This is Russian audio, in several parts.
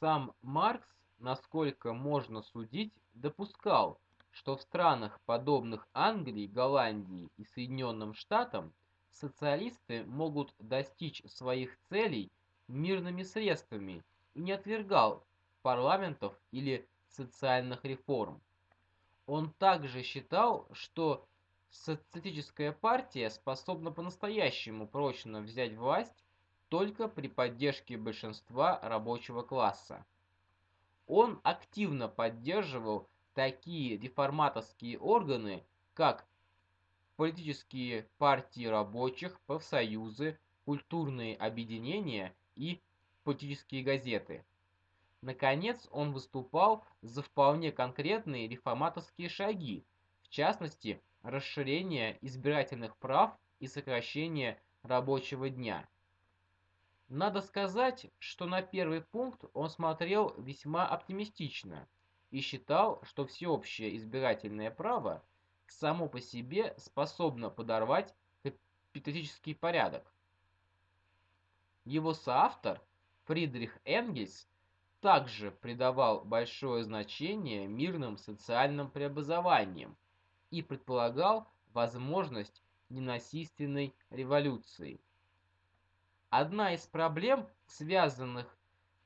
Сам Маркс, насколько можно судить, допускал, что в странах, подобных Англии, Голландии и Соединенным Штатам, социалисты могут достичь своих целей мирными средствами и не отвергал парламентов или социальных реформ. Он также считал, что социалистическая партия способна по-настоящему прочно взять власть только при поддержке большинства рабочего класса. Он активно поддерживал такие реформаторские органы, как политические партии рабочих, профсоюзы, культурные объединения и политические газеты. Наконец, он выступал за вполне конкретные реформаторские шаги, в частности, расширение избирательных прав и сокращение рабочего дня. Надо сказать, что на первый пункт он смотрел весьма оптимистично и считал, что всеобщее избирательное право само по себе способно подорвать капиталистический порядок. Его соавтор Фридрих Энгельс также придавал большое значение мирным социальным преобразованиям и предполагал возможность ненасильственной революции. Одна из проблем, связанных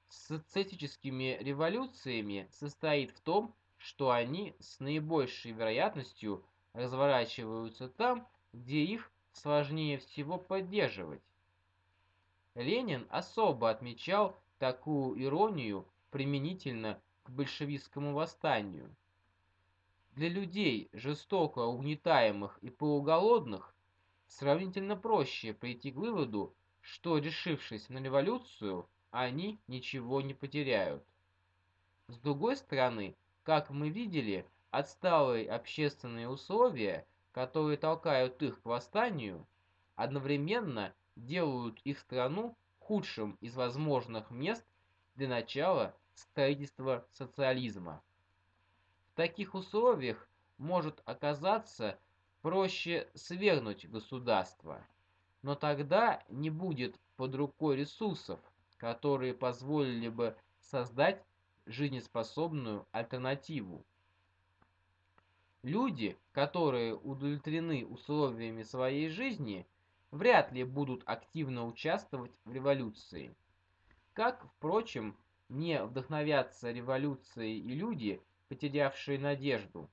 с социалистическими революциями, состоит в том, что они с наибольшей вероятностью разворачиваются там, где их сложнее всего поддерживать. Ленин особо отмечал такую иронию применительно к большевистскому восстанию. Для людей, жестоко угнетаемых и полуголодных, сравнительно проще прийти к выводу, что, решившись на революцию, они ничего не потеряют. С другой стороны, как мы видели, отсталые общественные условия, которые толкают их к восстанию, одновременно делают их страну худшим из возможных мест для начала строительства социализма. В таких условиях может оказаться проще свергнуть государство – но тогда не будет под рукой ресурсов, которые позволили бы создать жизнеспособную альтернативу. Люди, которые удовлетворены условиями своей жизни, вряд ли будут активно участвовать в революции. Как, впрочем, не вдохновятся революцией и люди, потерявшие надежду.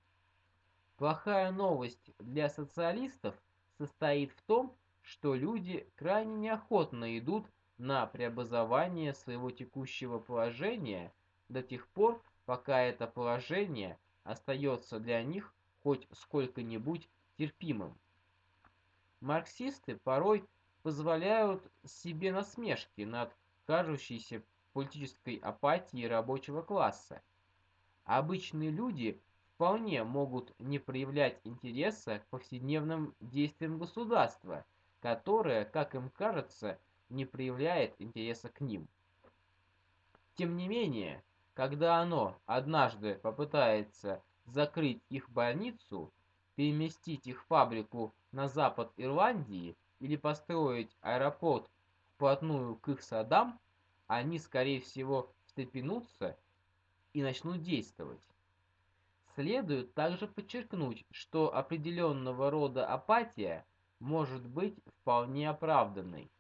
Плохая новость для социалистов состоит в том, что люди крайне неохотно идут на преобразование своего текущего положения до тех пор, пока это положение остается для них хоть сколько-нибудь терпимым. Марксисты порой позволяют себе насмешки над кажущейся политической апатией рабочего класса. Обычные люди вполне могут не проявлять интереса к повседневным действиям государства – которое, как им кажется, не проявляет интереса к ним. Тем не менее, когда оно однажды попытается закрыть их больницу, переместить их фабрику на запад Ирландии или построить аэропорт вплотную к их садам, они, скорее всего, встрепенутся и начнут действовать. Следует также подчеркнуть, что определенного рода апатия может быть вполне оправданной,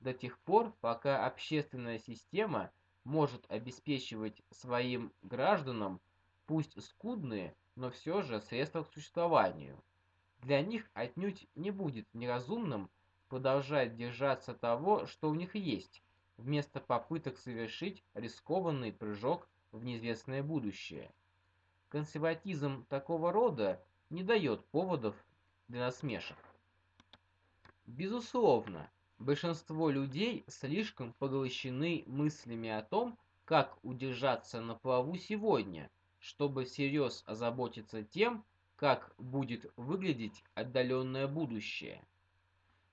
до тех пор, пока общественная система может обеспечивать своим гражданам пусть скудные, но все же средства к существованию. Для них отнюдь не будет неразумным продолжать держаться того, что у них есть, вместо попыток совершить рискованный прыжок в неизвестное будущее. Консерватизм такого рода не дает поводов для насмешек. Безусловно, большинство людей слишком поглощены мыслями о том, как удержаться на плаву сегодня, чтобы всерьез озаботиться тем, как будет выглядеть отдаленное будущее.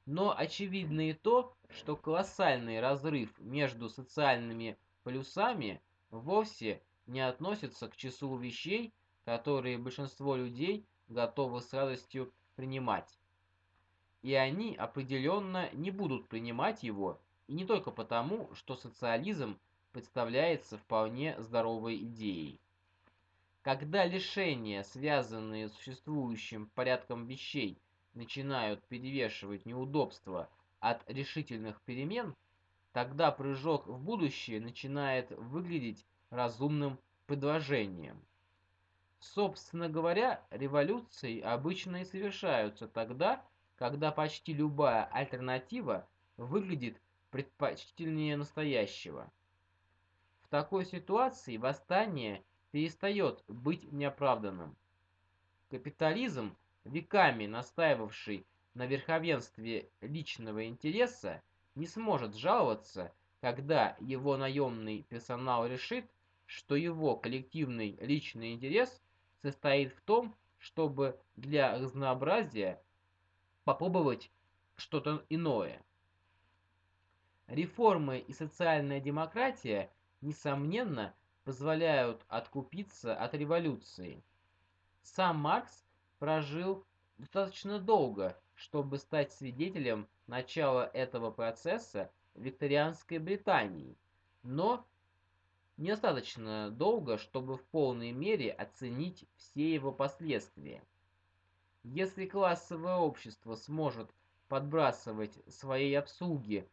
Но очевидно и то, что колоссальный разрыв между социальными полюсами вовсе не относится к числу вещей, которые большинство людей готовы с радостью принимать и они определенно не будут принимать его, и не только потому, что социализм представляется вполне здоровой идеей. Когда лишения, связанные с существующим порядком вещей, начинают перевешивать неудобства от решительных перемен, тогда прыжок в будущее начинает выглядеть разумным предложением. Собственно говоря, революции обычно и совершаются тогда, когда почти любая альтернатива выглядит предпочтительнее настоящего. В такой ситуации восстание перестает быть неоправданным. Капитализм, веками настаивавший на верховенстве личного интереса, не сможет жаловаться, когда его наемный персонал решит, что его коллективный личный интерес состоит в том, чтобы для разнообразия попробовать что-то иное. Реформы и социальная демократия, несомненно, позволяют откупиться от революции. Сам Маркс прожил достаточно долго, чтобы стать свидетелем начала этого процесса в викторианской Британии, но недостаточно долго, чтобы в полной мере оценить все его последствия. Если классовое общество сможет подбрасывать своей обслуге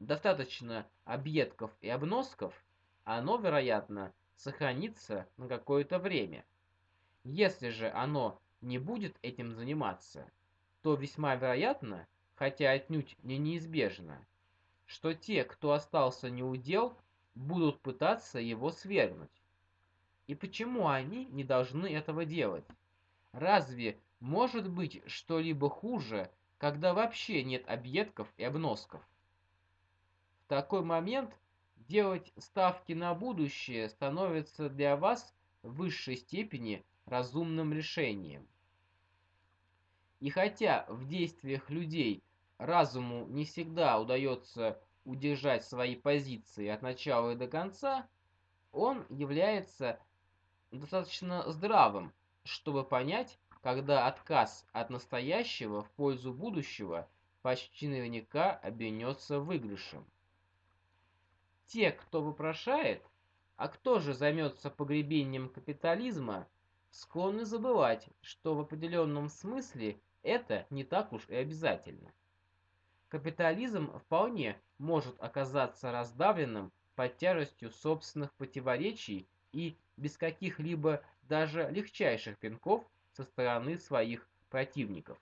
достаточно объедков и обносков, оно, вероятно, сохранится на какое-то время. Если же оно не будет этим заниматься, то весьма вероятно, хотя отнюдь не неизбежно, что те, кто остался неудел, будут пытаться его свергнуть. И почему они не должны этого делать? Разве может быть что-либо хуже, когда вообще нет объедков и обносков? такой момент делать ставки на будущее становится для вас в высшей степени разумным решением. И хотя в действиях людей разуму не всегда удается удержать свои позиции от начала и до конца, он является достаточно здравым, чтобы понять, когда отказ от настоящего в пользу будущего почти наверняка обернется выигрышем. Те, кто вопрошает, а кто же займется погребением капитализма, склонны забывать, что в определенном смысле это не так уж и обязательно. Капитализм вполне может оказаться раздавленным под тяжестью собственных противоречий и без каких-либо даже легчайших пинков со стороны своих противников.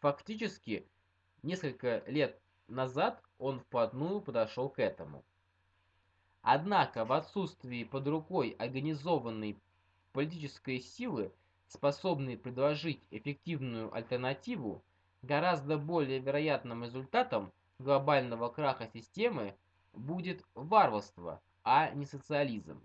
Фактически, несколько лет назад он вплотную подошел к этому. Однако в отсутствии под рукой организованной политической силы, способной предложить эффективную альтернативу, гораздо более вероятным результатом глобального краха системы будет варварство, а не социализм.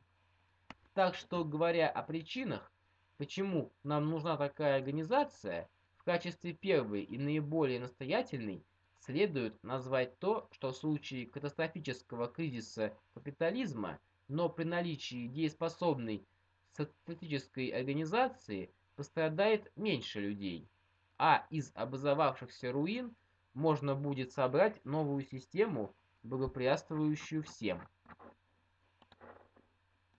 Так что, говоря о причинах, почему нам нужна такая организация, в качестве первой и наиболее настоятельной следует назвать то, что в случае катастрофического кризиса капитализма, но при наличии дееспособной социалистической организации пострадает меньше людей, а из образовавшихся руин можно будет собрать новую систему, благоприятствующую всем.